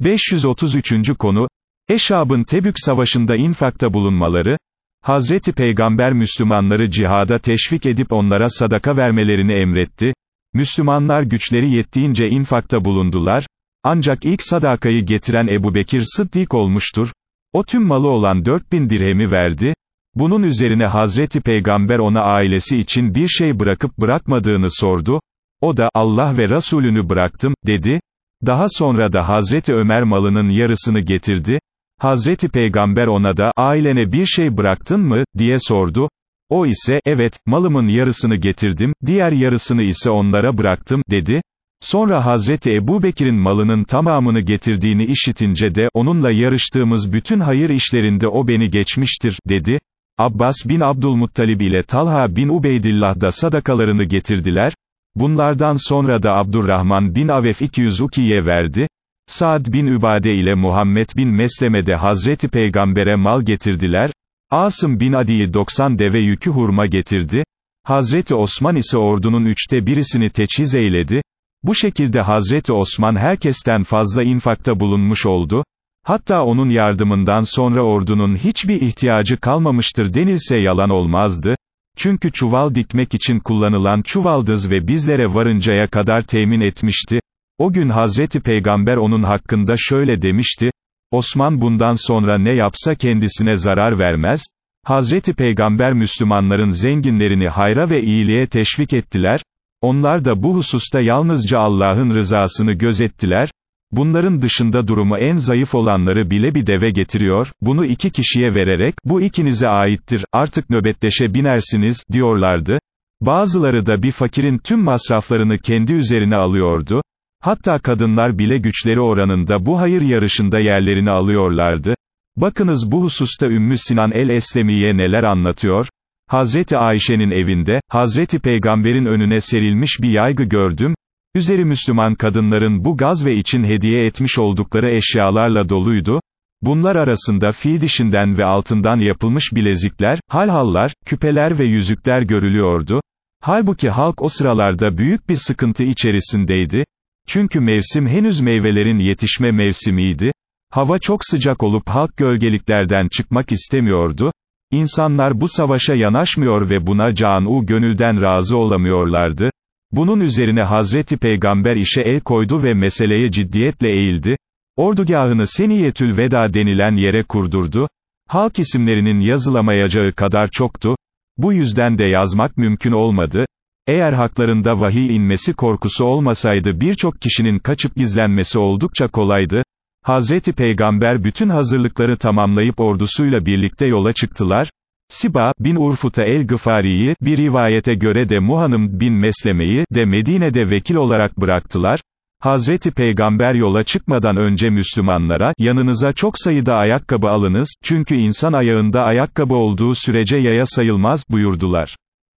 533. konu, Eşab'ın Tebük Savaşı'nda infakta bulunmaları, Hazreti Peygamber Müslümanları cihada teşvik edip onlara sadaka vermelerini emretti, Müslümanlar güçleri yettiğince infakta bulundular, ancak ilk sadakayı getiren Ebu Bekir Sıddik olmuştur, o tüm malı olan 4000 dirhemi verdi, bunun üzerine Hazreti Peygamber ona ailesi için bir şey bırakıp bırakmadığını sordu, o da, Allah ve Resulünü bıraktım, dedi, daha sonra da Hazreti Ömer malının yarısını getirdi, Hazreti Peygamber ona da, ailene bir şey bıraktın mı, diye sordu, o ise, evet, malımın yarısını getirdim, diğer yarısını ise onlara bıraktım, dedi, Sonra Hazreti Ebu Bekir'in malının tamamını getirdiğini işitince de, onunla yarıştığımız bütün hayır işlerinde o beni geçmiştir, dedi. Abbas bin Abdülmuttalib ile Talha bin Ubeydillah da sadakalarını getirdiler, bunlardan sonra da Abdurrahman bin Avef 200 ukiye verdi, Saad bin Übade ile Muhammed bin Mesleme de Hazreti Peygamber'e mal getirdiler, Asım bin Adi'yi 90 deve yükü hurma getirdi, Hazreti Osman ise ordunun üçte birisini teçhiz eyledi, bu şekilde Hazreti Osman herkesten fazla infakta bulunmuş oldu, hatta onun yardımından sonra ordunun hiçbir ihtiyacı kalmamıştır denilse yalan olmazdı, çünkü çuval dikmek için kullanılan çuvaldız ve bizlere varıncaya kadar temin etmişti, o gün Hazreti Peygamber onun hakkında şöyle demişti, Osman bundan sonra ne yapsa kendisine zarar vermez, Hazreti Peygamber Müslümanların zenginlerini hayra ve iyiliğe teşvik ettiler, onlar da bu hususta yalnızca Allah'ın rızasını gözettiler, bunların dışında durumu en zayıf olanları bile bir deve getiriyor, bunu iki kişiye vererek, bu ikinize aittir, artık nöbetleşe binersiniz, diyorlardı. Bazıları da bir fakirin tüm masraflarını kendi üzerine alıyordu, hatta kadınlar bile güçleri oranında bu hayır yarışında yerlerini alıyorlardı. Bakınız bu hususta Ümmü Sinan el-Eslemiye neler anlatıyor, Hazreti Ayşe'nin evinde, Hazreti Peygamber'in önüne serilmiş bir yaygı gördüm, üzeri Müslüman kadınların bu gazve için hediye etmiş oldukları eşyalarla doluydu, bunlar arasında fil dişinden ve altından yapılmış bilezikler, halhallar, küpeler ve yüzükler görülüyordu, halbuki halk o sıralarda büyük bir sıkıntı içerisindeydi, çünkü mevsim henüz meyvelerin yetişme mevsimiydi, hava çok sıcak olup halk gölgeliklerden çıkmak istemiyordu, İnsanlar bu savaşa yanaşmıyor ve buna can-u gönülden razı olamıyorlardı. Bunun üzerine Hazreti Peygamber işe el koydu ve meseleye ciddiyetle eğildi. Ordugahını Seniyetül Veda denilen yere kurdurdu. Halk isimlerinin yazılamayacağı kadar çoktu. Bu yüzden de yazmak mümkün olmadı. Eğer haklarında vahiy inmesi korkusu olmasaydı birçok kişinin kaçıp gizlenmesi oldukça kolaydı. Hazreti Peygamber bütün hazırlıkları tamamlayıp ordusuyla birlikte yola çıktılar. Siba, bin Urfuta el-Gıfari'yi, bir rivayete göre de Muhanım bin Mesleme'yi, de Medine'de vekil olarak bıraktılar. Hazreti Peygamber yola çıkmadan önce Müslümanlara, yanınıza çok sayıda ayakkabı alınız, çünkü insan ayağında ayakkabı olduğu sürece yaya sayılmaz, buyurdular.